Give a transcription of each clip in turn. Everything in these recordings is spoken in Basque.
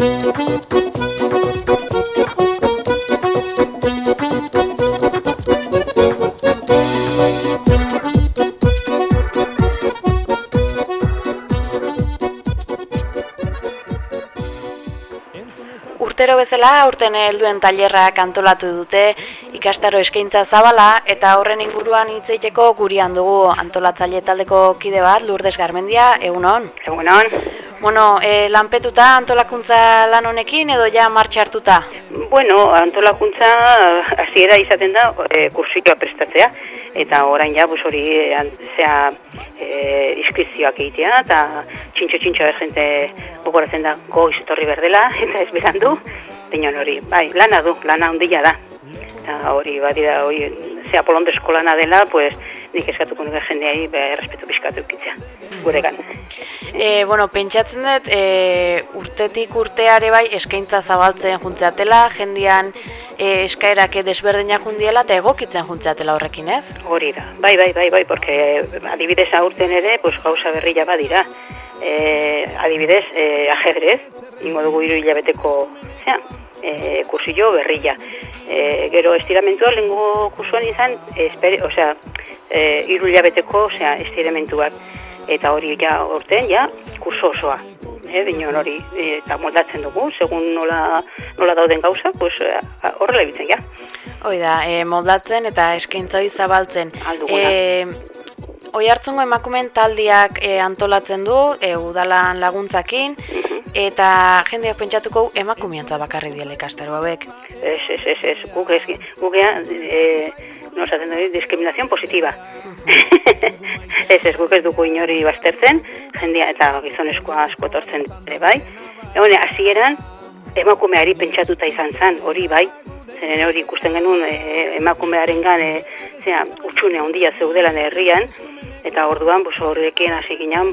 Urtero bezala, urten helduen tailerrak antolatu dute ikastaro eskaintza zabala eta horren inguruan hitzeiteko gurian dugu antolatzaile taldeko kide bat, Lourdes Garmendia, egunon. Egunon. Bueno, e, lanpetuta antolakuntza lan honekin edo ja martxa hartuta? Bueno, antolakuntza hasiera izaten da e, kursioa prestatzea eta orain ja bus hori zea e, inskripzioak egitea eta txintxo-txintxo jente bukoratzen da goiz etorri berdela eta ez berandu, dinon hori, bai, lana du, lana handia da. Eta hori, badira, hori, zea polonde eskolana dela, pues, nik eskatuko nuke jendeai be, respetu pixkatu ukitzea, gure gan. E, bueno, pentsatzen dut, e, urtetik urteare bai eskaintza zabaltzen juntzeatela, jendian e, eskaerak desberdinak jundiela eta egokitzen juntzeatela horrekin, ez? Hori da, bai, bai, bai, bai, porque adibidez aurten ere, pues, gauza berria badira. E, adibidez, e, ajedrez, ingo dugu iru hilabeteko, zea, e, kursillo berrilla. E, gero estiramentua lehenko kursuan izan, espere, osea, e, iru hilabeteko, osea, estiramentuak. Eta hori ja orten, ja, kurso osoa. E, Bino hori, e, eta moldatzen dugu, segun nola, nola dauden gauza, pues, horrela ebitzen, ja. Hoi da, e, moldatzen eta eskaintza hori zabaltzen. Alduguna. E, Oi hartzungo emakumen taldiak e, antolatzen du, e, udalan laguntzakin, eta jendeak pentsatuko emakumeantza bakarri diele ikastaro hauek. Ez, ez, ez, ez, guk ez, guk ea, e, no, zaten dut, diskriminazioan positiva. ez, ez, guk ez dugu inori baztertzen, jendea eta gizoneskoa asko tortzen ere bai. Egon, hasieran emakumeari pentsatuta izan zen, hori bai, zenen hori ikusten genuen e, emakumearen gan, e, zera, utxune ondia zeudelan herrian, eta orduan bus horrekin hasi ginen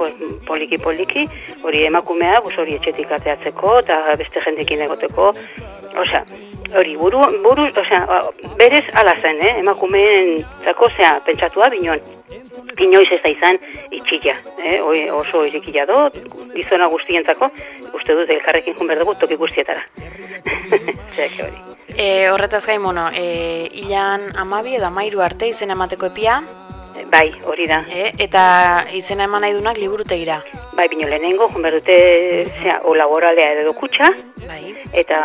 poliki poliki hori emakumea bus hori etxetik ateatzeko eta beste jendekin egoteko osea hori buru buru osea berez hala zen eh emakumeen zako sea pentsatua binon inoiz ez da izan itxilla, eh? oso irekia do, gizona guztientzako, uste dut elkarrekin jun dugu toki guztietara. hori. E, horretaz gain, bueno, e, ilan amabi edo amairu arte izen emateko epia, Bai, hori da. E, eta izena eman nahi dunak liburutegira. Bai, bino lehenengo, jun behar dute, zera, o laboralea edo kutsa. Bai. Eta,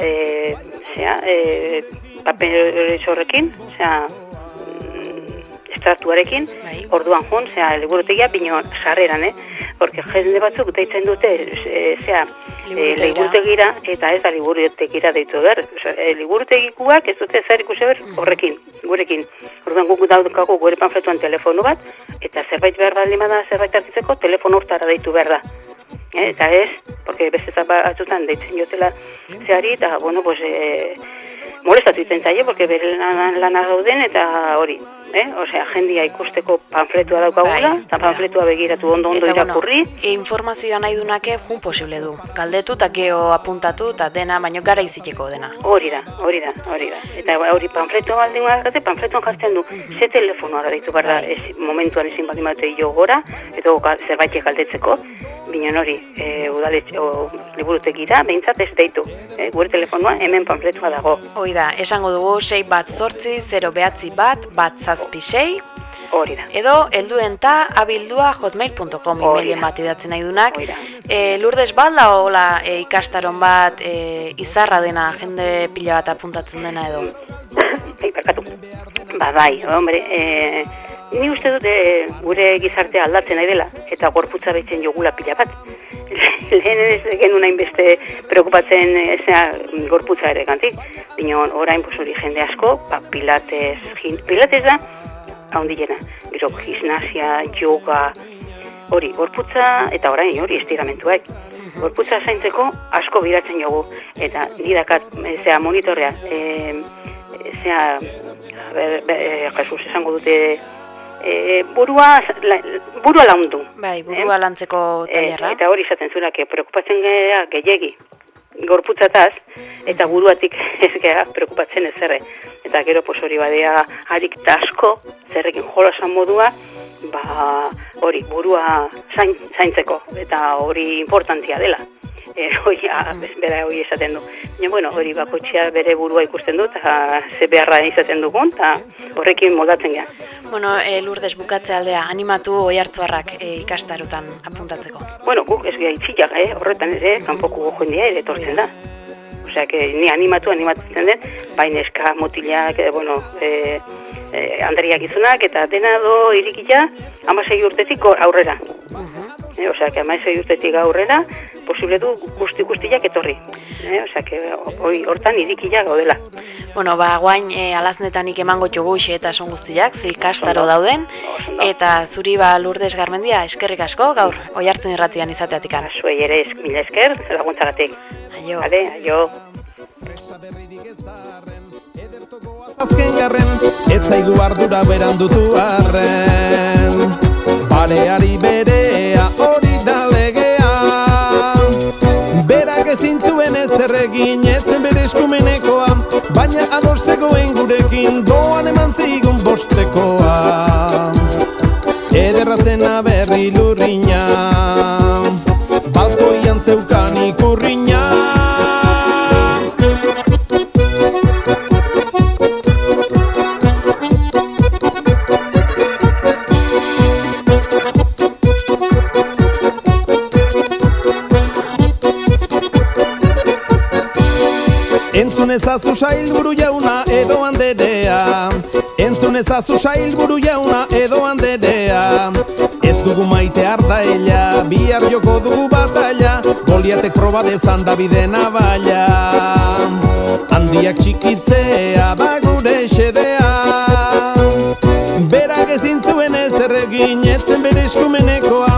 e, zera, e, paper horrekin, zera, estratuarekin, bai. orduan jun, zera, liburutegia, bino sarreran, eh? Porque jende batzuk deitzen dute, e, zera, liburutegira, eta ez da liburutegira deitu behar. E, liburutegikuak ez dute zer ikusi ber horrekin, gurekin. Orduan guk daukagu gure panfletuan telefonu bat, eta zerbait behar baldin bada zerbait hartitzeko, telefon urtara deitu behar da. Eta ez, porque beste batzutan deitzen jotela zehari, eta, bueno, pues, e, molestatu iten zaie, porque bere lana gauden, eta hori, eh? Osea, jendia ikusteko panfletua daukagula, bai, eta panfletua begiratu ondo ondo irakurri. Bueno, informazioa nahi dunake jun posible du. Galdetu eta geho apuntatu eta dena, baino gara iziteko dena. Hori da, hori da, hori da. Eta hori panfletua baldin gara, panfletuan jartzen du, mm ze telefonoa ditu behar da, bai. ez, momentuan ezin baldin bat jo gora, edo zerbait galdetzeko, binen hori, e, udaletxe, o, liburutekira, behintzat ez deitu. E, gure telefonoa hemen panfletua dago. Hoi da, esango dugu, 6 bat sortzi, 0 behatzi bat, bat zazpisei, Hori da. Edo, elduen ta abildua hotmail.com emailien bat idatzen nahi dunak. E, Lourdes balda hola e, ikastaron bat e, izarra dena jende pila bat apuntatzen dena edo? Ei, perkatu. Ba, bai, hombre, e, ni uste dute gure gizartea aldatzen nahi dela, eta gorputza behitzen jogula pila bat. Lehen ez genuen nahi beste preocupatzen ezea gorputza ere gantik. Dino, orain, pues, hori jende asko, ba, pilates, pilates da, haundilena. Gero, gimnasia, yoga, hori, gorputza, eta orain hori estiramentuak. Gorputza zaintzeko asko biratzen jogu. Eta nidakat, zea monitorrea, e, zea, ber, ber, Jesus, esango dute, e, burua, la, burua laundu. Bai, burua lantzeko tailerra. eta hori izaten zura, que preocupatzen geha gehiagi gorputzataz, eta buruatik ez geha preocupatzen ez zerre. Eta gero, pos hori badea, harik asko, zerrekin jolasan modua, ba, hori burua zain, zaintzeko, eta hori importantia dela. a, bera hori esaten du. Baina, bueno, hori bakotxea bere burua ikusten du, eta ze beharra izaten dugun, eta horrekin moldatzen geha. Bueno, e, lurdez bukatze aldea, animatu oi hartzuarrak e, ikastarotan apuntatzeko. Bueno, guk ez geha itxilak, eh? horretan ere, kanpoko jendia ere etortzen da. Osea, que ni animatu, animatzen den, baina eska motilak, e, bueno, e, e, andriak izunak, eta dena do irikila, amasei urtetik aurrera. E, osea, que amasei urtetik aurrera, posible du guzti guztiak etorri. E, osea, que hori hortan irikila gaudela. Bueno, ba, guain e, alaznetanik emango txugu eta son guztiak, zi kastaro dauden, eta zuri ba lurdes garmendia, eskerrik asko, gaur, oi hartzen irratian izateatik ara. Zuei ere esk, mila esker, laguntzagatik. Aio. Vale, aio. Azken garren, ez zaigu ardura berandutu arren Bareari berea ezazu sailburu jauna edo handerea Entzun ezazu sailburu jauna edo handerea Ez dugu maite ardaela, bihar joko dugu batalla Goliatek proba dezan Davide Navalia Handiak txikitzea da gure xedea. Berak ezin zuen ez erregin, etzen bere eskumenekoa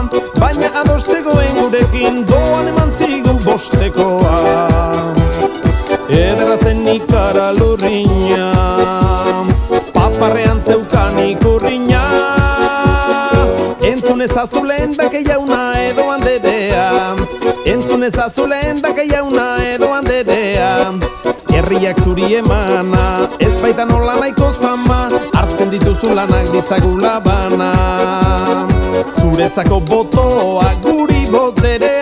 Entzun ezazu lehen dake jauna edo handedea Entzun ezazu lehen dake jauna edo handedea Herriak zuri emana Ez baita nola nahiko zama. Hartzen dituzu lanak ditzagula bana. Zuretzako botoa guri boterea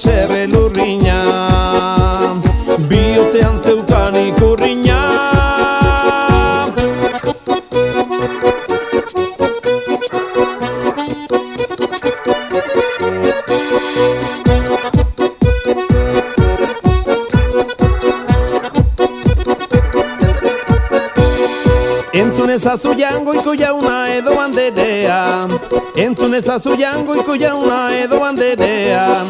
se ve ezazu jangoiko jauna edo handerea Entzun ezazu jangoiko jauna edo handerea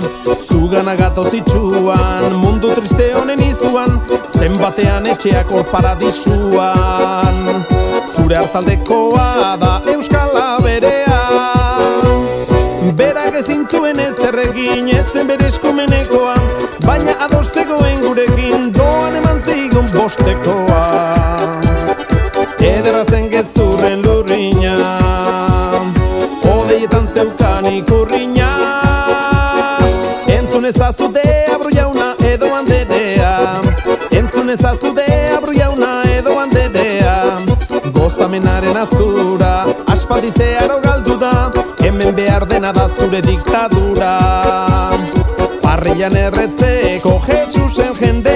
Zugana gatoz itxuan, mundu triste honen izuan Zenbatean etxeak hor paradisuan. Zure hartaldekoa da Euskala berea Berak ezin zuen ez erregin, etzen bere eskumenekoa Baina adostegoen gurekin, doan eman zigun bostekoa Entzun ezazu de abru jauna edo handedea. Entzun ezazu de abru jauna edo handedea. Gozamenaren aztura Aspaldi zeharo galdu da. Hemen behar dena da zure diktadura. Parrian erretzeko Jesusen jendea